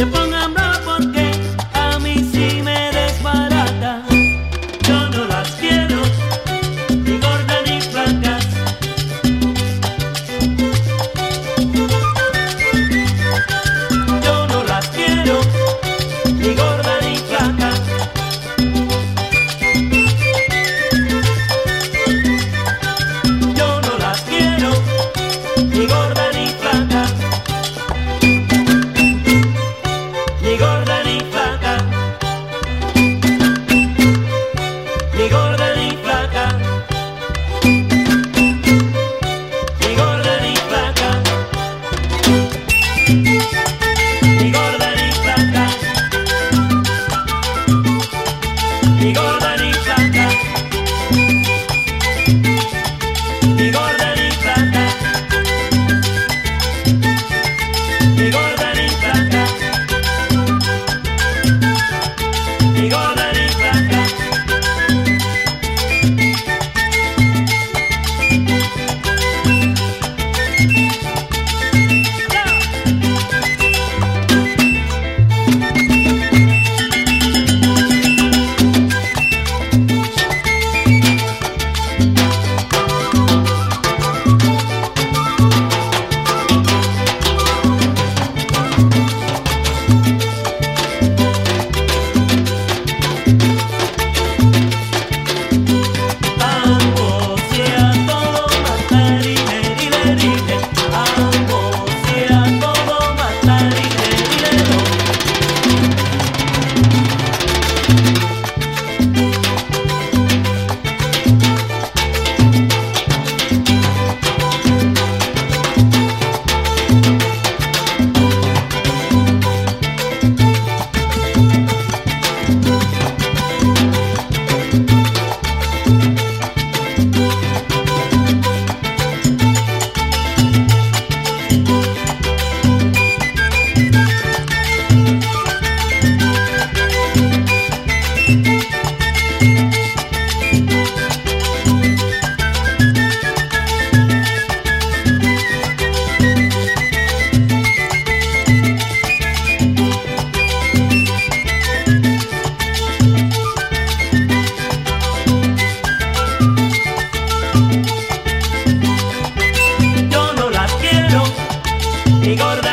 Ni vigor